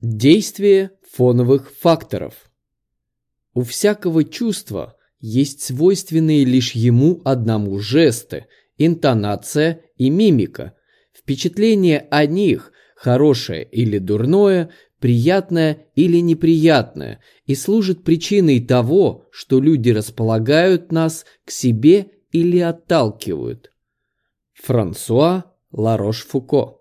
Действие фоновых факторов. У всякого чувства есть свойственные лишь ему одному жесты, интонация и мимика. Впечатление о них, хорошее или дурное, приятное или неприятное, и служит причиной того, что люди располагают нас к себе или отталкивают. Франсуа Ларош-Фуко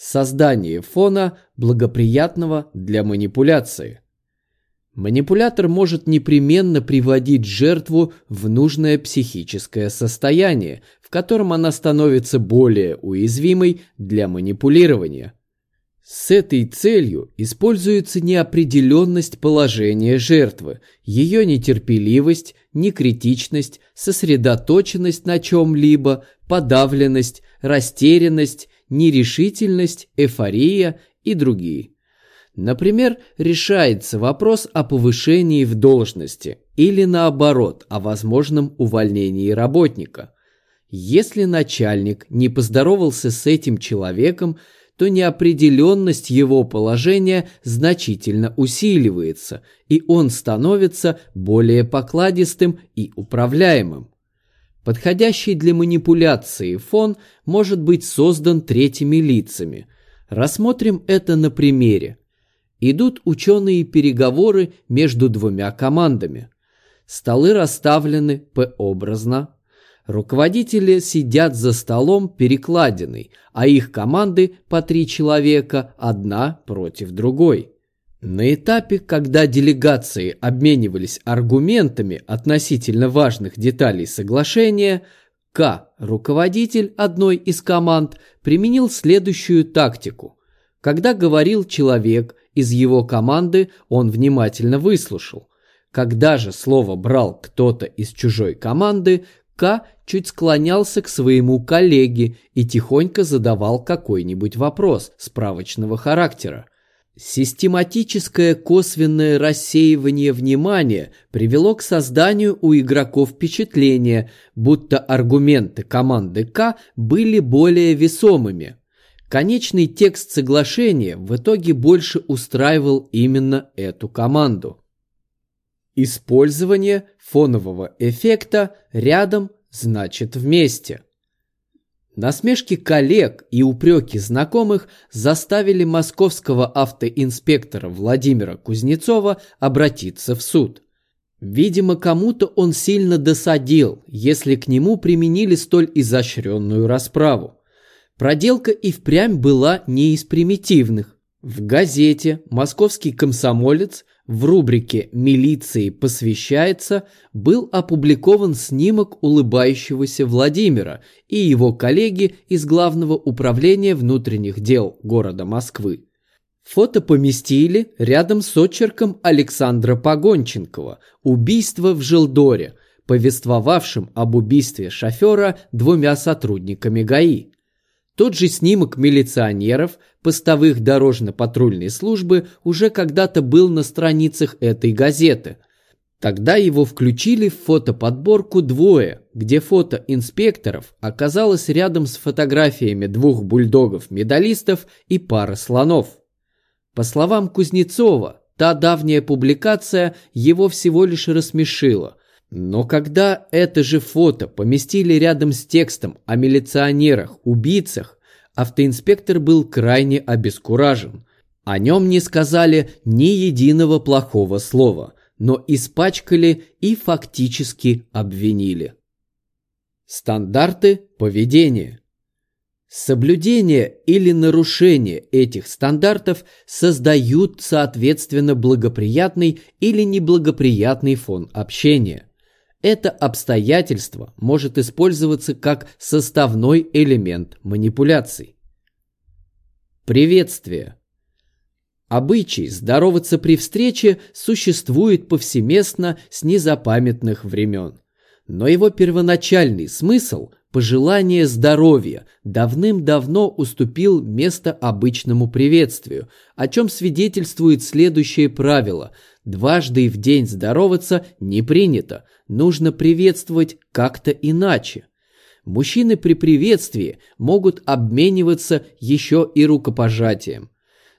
Создание фона, благоприятного для манипуляции. Манипулятор может непременно приводить жертву в нужное психическое состояние, в котором она становится более уязвимой для манипулирования. С этой целью используется неопределенность положения жертвы, ее нетерпеливость, некритичность, сосредоточенность на чем-либо, подавленность, растерянность нерешительность, эйфория и другие. Например, решается вопрос о повышении в должности или наоборот о возможном увольнении работника. Если начальник не поздоровался с этим человеком, то неопределенность его положения значительно усиливается, и он становится более покладистым и управляемым. Подходящий для манипуляции фон может быть создан третьими лицами. Рассмотрим это на примере. Идут ученые переговоры между двумя командами. Столы расставлены П-образно. Руководители сидят за столом перекладиной, а их команды по три человека одна против другой. На этапе, когда делегации обменивались аргументами относительно важных деталей соглашения, К, руководитель одной из команд, применил следующую тактику. Когда говорил человек из его команды, он внимательно выслушал. Когда же слово брал кто-то из чужой команды, К чуть склонялся к своему коллеге и тихонько задавал какой-нибудь вопрос справочного характера. Систематическое косвенное рассеивание внимания привело к созданию у игроков впечатления, будто аргументы команды К были более весомыми. Конечный текст соглашения в итоге больше устраивал именно эту команду. Использование фонового эффекта рядом значит вместе – Насмешки коллег и упреки знакомых заставили московского автоинспектора Владимира Кузнецова обратиться в суд. Видимо, кому-то он сильно досадил, если к нему применили столь изощренную расправу. Проделка и впрямь была не из примитивных. В газете «Московский комсомолец» в рубрике «Милиции посвящается» был опубликован снимок улыбающегося Владимира и его коллеги из Главного управления внутренних дел города Москвы. Фото поместили рядом с очерком Александра Погонченкова «Убийство в Желдоре», повествовавшим об убийстве шофера двумя сотрудниками ГАИ. Тот же снимок милиционеров, постовых дорожно-патрульной службы уже когда-то был на страницах этой газеты. Тогда его включили в фотоподборку «Двое», где фото инспекторов оказалось рядом с фотографиями двух бульдогов-медалистов и пары слонов. По словам Кузнецова, та давняя публикация его всего лишь рассмешила, но когда это же фото поместили рядом с текстом о милиционерах, убийцах, автоинспектор был крайне обескуражен. О нем не сказали ни единого плохого слова, но испачкали и фактически обвинили. Стандарты поведения Соблюдение или нарушение этих стандартов создают, соответственно, благоприятный или неблагоприятный фон общения. Это обстоятельство может использоваться как составной элемент манипуляций. Приветствие. Обычай здороваться при встрече существует повсеместно с незапамятных времен. Но его первоначальный смысл – пожелание здоровья – давным-давно уступил место обычному приветствию, о чем свидетельствует следующее правило – Дважды в день здороваться не принято, нужно приветствовать как-то иначе. Мужчины при приветствии могут обмениваться еще и рукопожатием.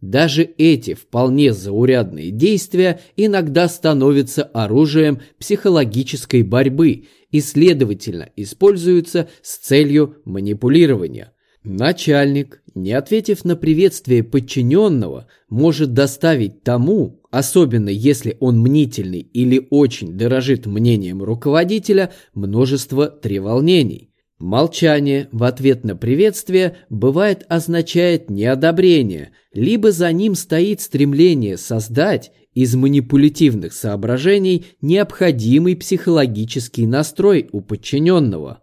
Даже эти вполне заурядные действия иногда становятся оружием психологической борьбы и, следовательно, используются с целью манипулирования. Начальник, не ответив на приветствие подчиненного, может доставить тому, особенно если он мнительный или очень дорожит мнением руководителя, множество треволнений. Молчание в ответ на приветствие бывает означает неодобрение, либо за ним стоит стремление создать из манипулятивных соображений необходимый психологический настрой у подчиненного.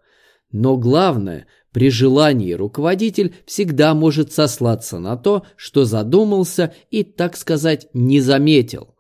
Но главное, при желании руководитель всегда может сослаться на то, что задумался и, так сказать, не заметил.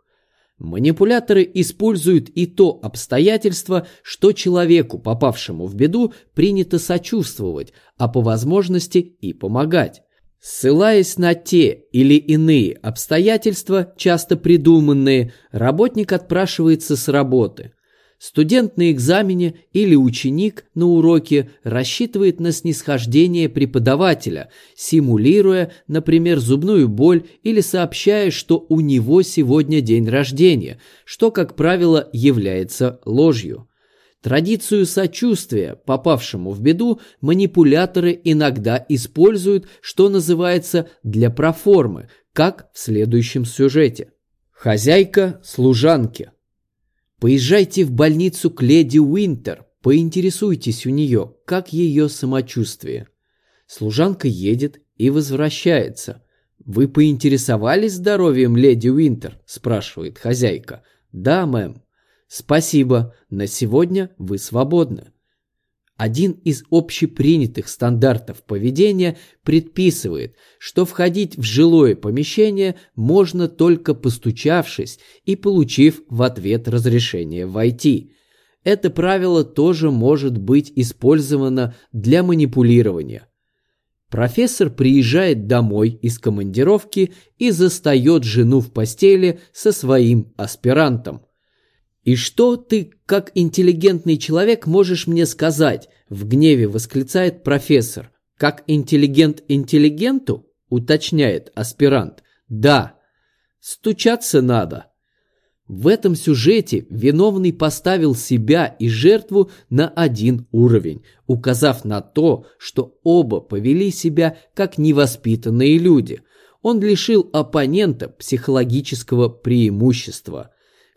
Манипуляторы используют и то обстоятельство, что человеку, попавшему в беду, принято сочувствовать, а по возможности и помогать. Ссылаясь на те или иные обстоятельства, часто придуманные, работник отпрашивается с работы – Студент на экзамене или ученик на уроке рассчитывает на снисхождение преподавателя, симулируя, например, зубную боль или сообщая, что у него сегодня день рождения, что, как правило, является ложью. Традицию сочувствия, попавшему в беду, манипуляторы иногда используют, что называется, для проформы, как в следующем сюжете. Хозяйка служанки – Поезжайте в больницу к леди Уинтер, поинтересуйтесь у нее, как ее самочувствие. Служанка едет и возвращается. «Вы поинтересовались здоровьем леди Уинтер?» – спрашивает хозяйка. «Да, мэм». «Спасибо, на сегодня вы свободны». Один из общепринятых стандартов поведения предписывает, что входить в жилое помещение можно только постучавшись и получив в ответ разрешение войти. Это правило тоже может быть использовано для манипулирования. Профессор приезжает домой из командировки и застает жену в постели со своим аспирантом – «И что ты, как интеллигентный человек, можешь мне сказать?» – в гневе восклицает профессор. «Как интеллигент интеллигенту?» – уточняет аспирант. «Да, стучаться надо». В этом сюжете виновный поставил себя и жертву на один уровень, указав на то, что оба повели себя как невоспитанные люди. Он лишил оппонента психологического преимущества –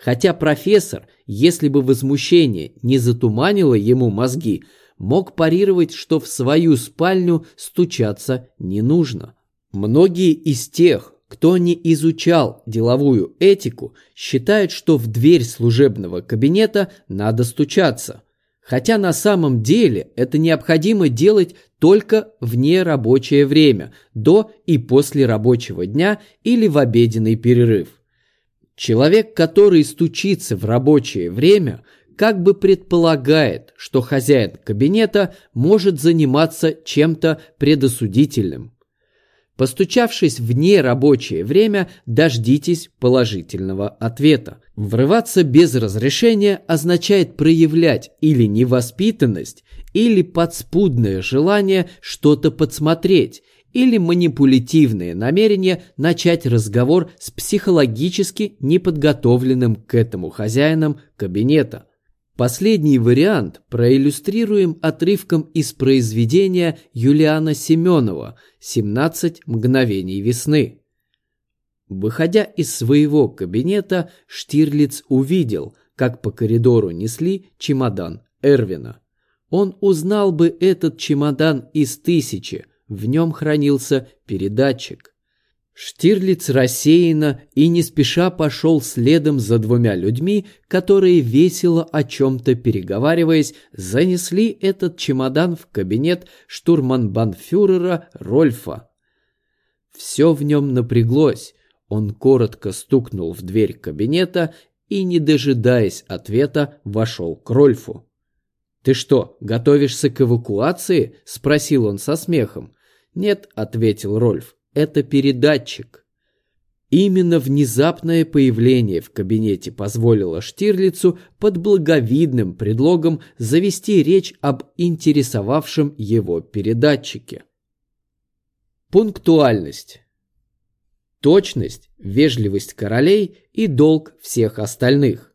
Хотя профессор, если бы возмущение не затуманило ему мозги, мог парировать, что в свою спальню стучаться не нужно. Многие из тех, кто не изучал деловую этику, считают, что в дверь служебного кабинета надо стучаться. Хотя на самом деле это необходимо делать только в нерабочее время, до и после рабочего дня или в обеденный перерыв. Человек, который стучится в рабочее время, как бы предполагает, что хозяин кабинета может заниматься чем-то предосудительным. Постучавшись в нерабочее время, дождитесь положительного ответа. Врываться без разрешения означает проявлять или невоспитанность, или подспудное желание что-то подсмотреть, или манипулятивное намерение начать разговор с психологически неподготовленным к этому хозяином кабинета. Последний вариант проиллюстрируем отрывком из произведения Юлиана Семенова «17 мгновений весны». Выходя из своего кабинета, Штирлиц увидел, как по коридору несли чемодан Эрвина. Он узнал бы этот чемодан из тысячи – в нем хранился передатчик. Штирлиц рассеянно и не спеша пошел следом за двумя людьми, которые, весело о чем-то переговариваясь, занесли этот чемодан в кабинет штурманбанфюрера Рольфа. Все в нем напряглось. Он коротко стукнул в дверь кабинета и, не дожидаясь ответа, вошел к Рольфу. «Ты что, готовишься к эвакуации?» – спросил он со смехом. «Нет», – ответил Рольф, – «это передатчик». Именно внезапное появление в кабинете позволило Штирлицу под благовидным предлогом завести речь об интересовавшем его передатчике. Пунктуальность. точность, вежливость королей и долг всех остальных.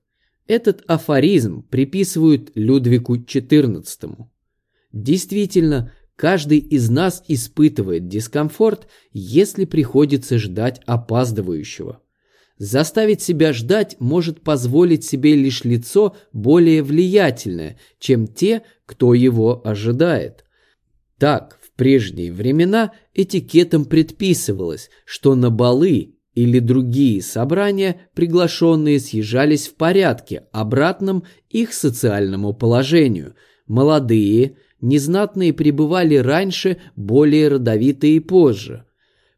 Этот афоризм приписывают Людвику XIV. Действительно, каждый из нас испытывает дискомфорт, если приходится ждать опаздывающего. Заставить себя ждать может позволить себе лишь лицо более влиятельное, чем те, кто его ожидает. Так, в прежние времена этикетом предписывалось, что на балы или другие собрания приглашенные съезжались в порядке, обратном их социальному положению. Молодые, незнатные пребывали раньше, более родовитые позже.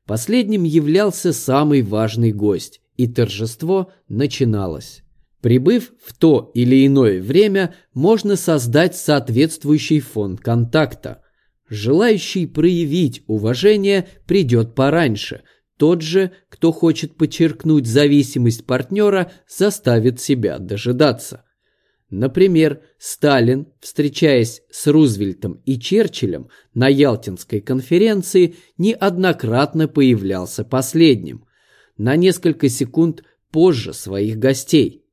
Последним являлся самый важный гость, и торжество начиналось. Прибыв в то или иное время, можно создать соответствующий фон контакта. Желающий проявить уважение придет пораньше – тот же, кто хочет подчеркнуть зависимость партнера, заставит себя дожидаться. Например, Сталин, встречаясь с Рузвельтом и Черчиллем на Ялтинской конференции, неоднократно появлялся последним, на несколько секунд позже своих гостей.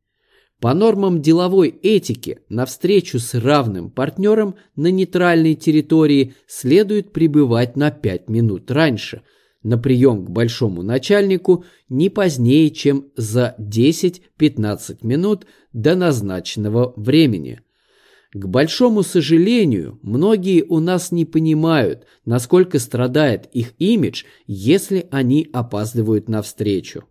По нормам деловой этики на встречу с равным партнером на нейтральной территории следует прибывать на 5 минут раньше – на прием к большому начальнику не позднее, чем за 10-15 минут до назначенного времени. К большому сожалению, многие у нас не понимают, насколько страдает их имидж, если они опаздывают на встречу.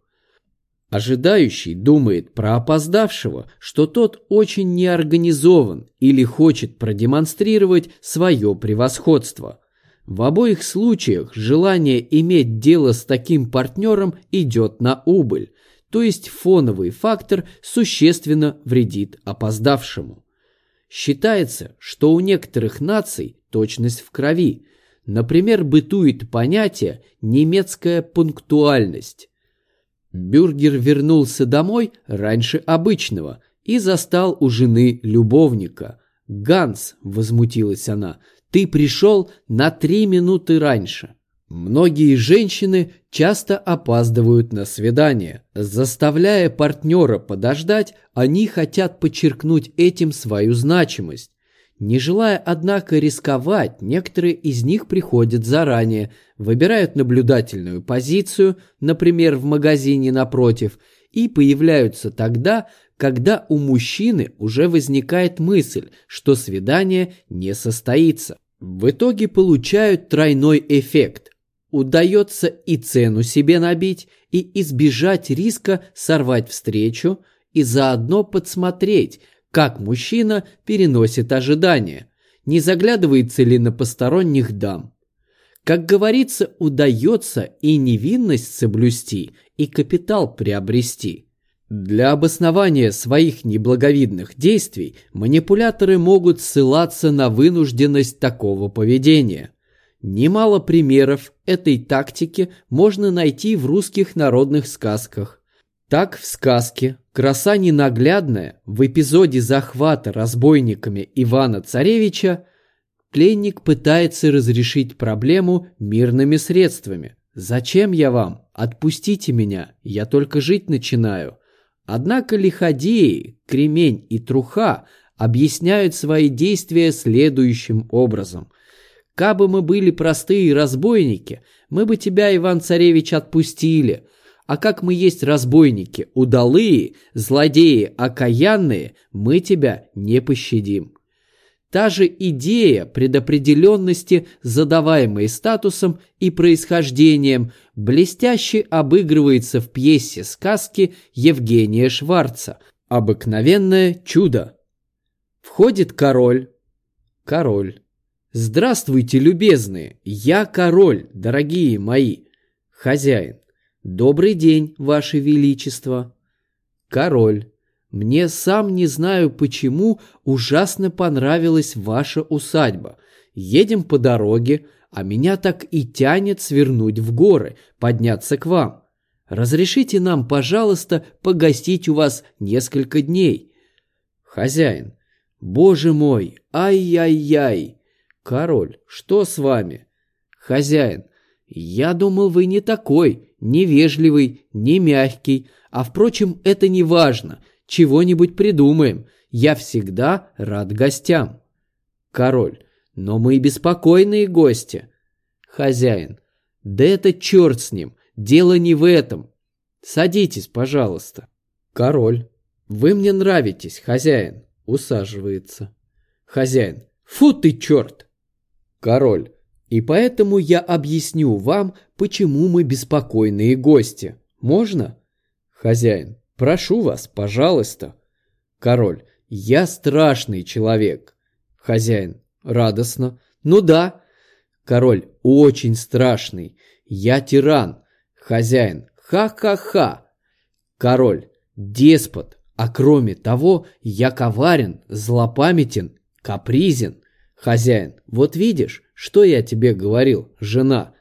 Ожидающий думает про опоздавшего, что тот очень неорганизован или хочет продемонстрировать свое превосходство – в обоих случаях желание иметь дело с таким партнером идет на убыль, то есть фоновый фактор существенно вредит опоздавшему. Считается, что у некоторых наций точность в крови. Например, бытует понятие «немецкая пунктуальность». Бюргер вернулся домой раньше обычного и застал у жены любовника. «Ганс», — возмутилась она, ты пришел на три минуты раньше. Многие женщины часто опаздывают на свидание. Заставляя партнера подождать, они хотят подчеркнуть этим свою значимость. Не желая, однако, рисковать, некоторые из них приходят заранее, выбирают наблюдательную позицию, например, в магазине напротив, и появляются тогда, когда у мужчины уже возникает мысль, что свидание не состоится. В итоге получают тройной эффект. Удается и цену себе набить, и избежать риска сорвать встречу, и заодно подсмотреть, как мужчина переносит ожидания, не заглядывается ли на посторонних дам. Как говорится, удается и невинность соблюсти, и капитал приобрести – для обоснования своих неблаговидных действий манипуляторы могут ссылаться на вынужденность такого поведения. Немало примеров этой тактики можно найти в русских народных сказках. Так в сказке «Краса ненаглядная» в эпизоде захвата разбойниками Ивана Царевича пленник пытается разрешить проблему мирными средствами. «Зачем я вам? Отпустите меня, я только жить начинаю». Однако лиходеи, кремень и труха объясняют свои действия следующим образом. «Кабы мы были простые разбойники, мы бы тебя, Иван-царевич, отпустили, а как мы есть разбойники, удалые, злодеи, окаянные, мы тебя не пощадим». Та же идея предопределенности, задаваемой статусом и происхождением, блестяще обыгрывается в пьесе сказки Евгения Шварца «Обыкновенное чудо». Входит король. Король. Здравствуйте, любезные, я король, дорогие мои. Хозяин. Добрый день, ваше величество. Король. Мне сам не знаю почему ужасно понравилась ваша усадьба. Едем по дороге, а меня так и тянет свернуть в горы, подняться к вам. Разрешите нам, пожалуйста, погостить у вас несколько дней. Хозяин. Боже мой, ай-яй-яй. Король, что с вами? Хозяин. Я думал, вы не такой, невежливый, не мягкий. А впрочем, это не важно. Чего-нибудь придумаем. Я всегда рад гостям. Король. Но мы беспокойные гости. Хозяин. Да это черт с ним. Дело не в этом. Садитесь, пожалуйста. Король. Вы мне нравитесь, хозяин. Усаживается. Хозяин. Фу ты, черт. Король. И поэтому я объясню вам, почему мы беспокойные гости. Можно? Хозяин. Прошу вас, пожалуйста. Король. Я страшный человек. Хозяин. Радостно. Ну да. Король. Очень страшный. Я тиран. Хозяин. Ха-ха-ха. Король. Деспот. А кроме того, я коварен, злопамятен, капризен. Хозяин. Вот видишь, что я тебе говорил, жена?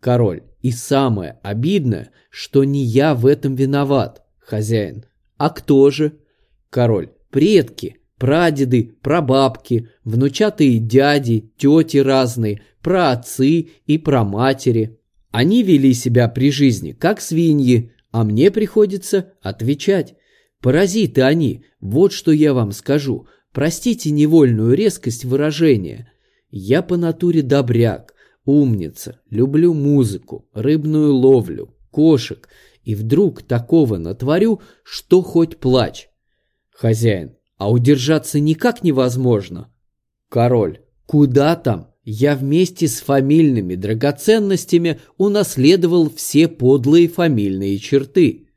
Король. И самое обидное, что не я в этом виноват. Хозяин. А кто же? Король. Предки, прадеды, прабабки, внучатые дяди, тети разные, праотцы и праматери. Они вели себя при жизни, как свиньи, а мне приходится отвечать. Паразиты они, вот что я вам скажу. Простите невольную резкость выражения. Я по натуре добряк, умница, люблю музыку, рыбную ловлю, кошек, и вдруг такого натворю, что хоть плачь. Хозяин, а удержаться никак невозможно. Король, куда там? Я вместе с фамильными драгоценностями унаследовал все подлые фамильные черты.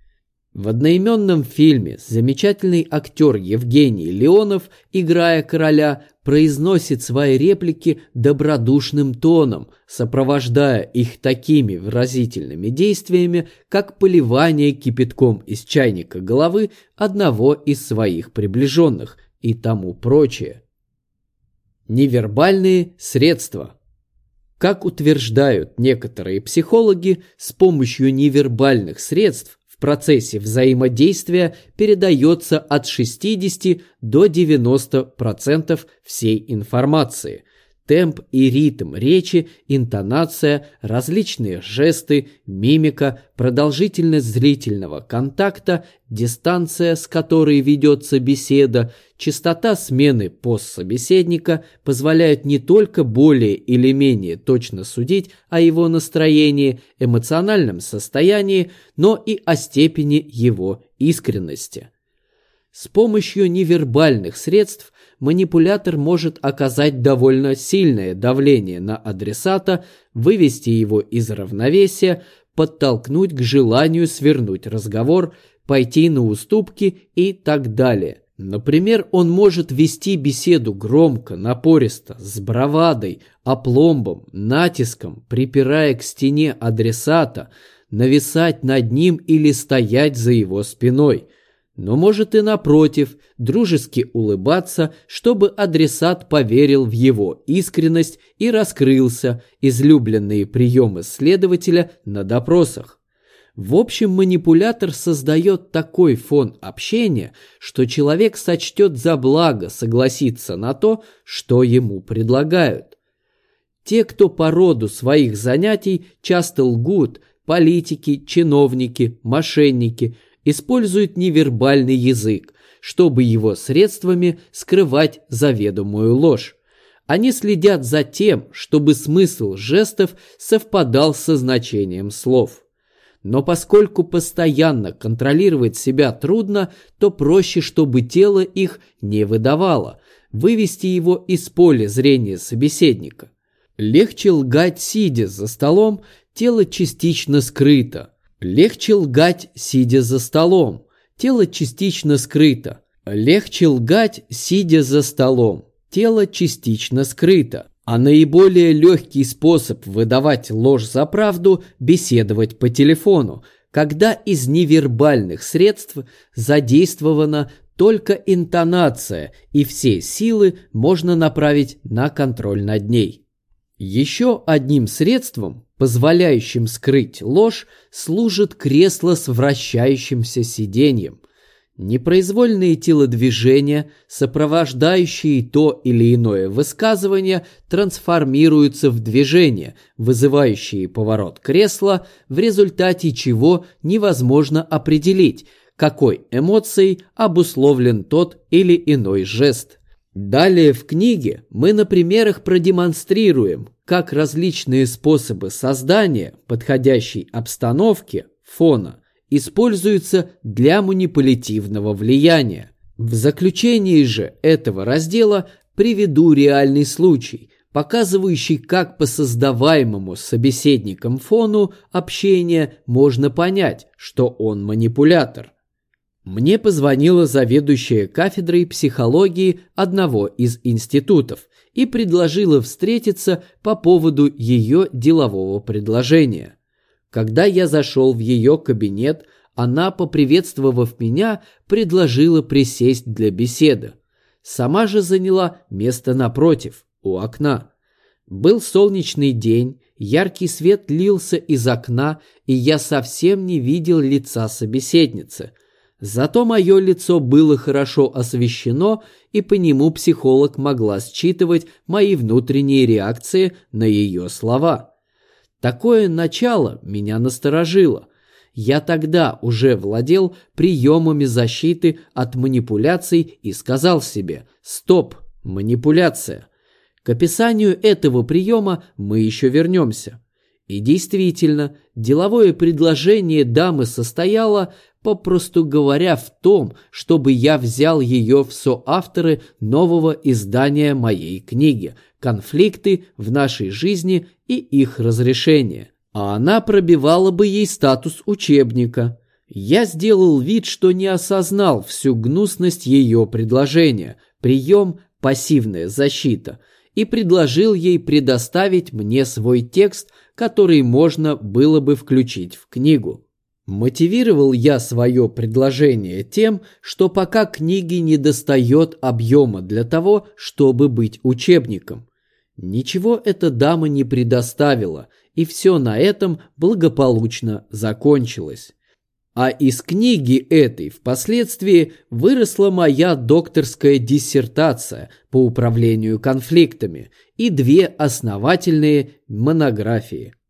В одноименном фильме замечательный актер Евгений Леонов, играя короля, произносит свои реплики добродушным тоном, сопровождая их такими выразительными действиями, как поливание кипятком из чайника головы одного из своих приближенных и тому прочее. Невербальные средства Как утверждают некоторые психологи, с помощью невербальных средств процессе взаимодействия передается от 60 до 90% всей информации, темп и ритм речи, интонация, различные жесты, мимика, продолжительность зрительного контакта, дистанция, с которой ведется беседа, частота смены пост собеседника позволяют не только более или менее точно судить о его настроении, эмоциональном состоянии, но и о степени его искренности. С помощью невербальных средств манипулятор может оказать довольно сильное давление на адресата, вывести его из равновесия, подтолкнуть к желанию свернуть разговор, пойти на уступки и так далее. Например, он может вести беседу громко, напористо, с бравадой, опломбом, натиском, припирая к стене адресата, нависать над ним или стоять за его спиной – но может и напротив, дружески улыбаться, чтобы адресат поверил в его искренность и раскрылся, излюбленные приемы следователя на допросах. В общем, манипулятор создает такой фон общения, что человек сочтет за благо согласиться на то, что ему предлагают. Те, кто по роду своих занятий часто лгут, политики, чиновники, мошенники – используют невербальный язык, чтобы его средствами скрывать заведомую ложь. Они следят за тем, чтобы смысл жестов совпадал со значением слов. Но поскольку постоянно контролировать себя трудно, то проще, чтобы тело их не выдавало, вывести его из поля зрения собеседника. Легче лгать сидя за столом, тело частично скрыто, Легче лгать, сидя за столом. Тело частично скрыто. Легче лгать, сидя за столом. Тело частично скрыто. А наиболее легкий способ выдавать ложь за правду – беседовать по телефону, когда из невербальных средств задействована только интонация, и все силы можно направить на контроль над ней. Еще одним средством, позволяющим скрыть ложь, служит кресло с вращающимся сиденьем. Непроизвольные телодвижения, сопровождающие то или иное высказывание, трансформируются в движения, вызывающие поворот кресла, в результате чего невозможно определить, какой эмоцией обусловлен тот или иной жест. Далее в книге мы на примерах продемонстрируем, как различные способы создания подходящей обстановки, фона, используются для манипулятивного влияния. В заключении же этого раздела приведу реальный случай, показывающий, как по создаваемому собеседником фону общения можно понять, что он манипулятор. Мне позвонила заведующая кафедрой психологии одного из институтов и предложила встретиться по поводу ее делового предложения. Когда я зашел в ее кабинет, она, поприветствовав меня, предложила присесть для беседы. Сама же заняла место напротив, у окна. Был солнечный день, яркий свет лился из окна, и я совсем не видел лица собеседницы. Зато мое лицо было хорошо освещено, и по нему психолог могла считывать мои внутренние реакции на ее слова. Такое начало меня насторожило. Я тогда уже владел приемами защиты от манипуляций и сказал себе «Стоп, манипуляция». К описанию этого приема мы еще вернемся. И действительно, деловое предложение дамы состояло, попросту говоря, в том, чтобы я взял ее в соавторы нового издания моей книги «Конфликты в нашей жизни и их разрешение», а она пробивала бы ей статус учебника. Я сделал вид, что не осознал всю гнусность ее предложения, прием «пассивная защита», и предложил ей предоставить мне свой текст, который можно было бы включить в книгу. Мотивировал я свое предложение тем, что пока книги не достает объема для того, чтобы быть учебником. Ничего эта дама не предоставила, и все на этом благополучно закончилось. А из книги этой впоследствии выросла моя докторская диссертация по управлению конфликтами и две основательные монографии –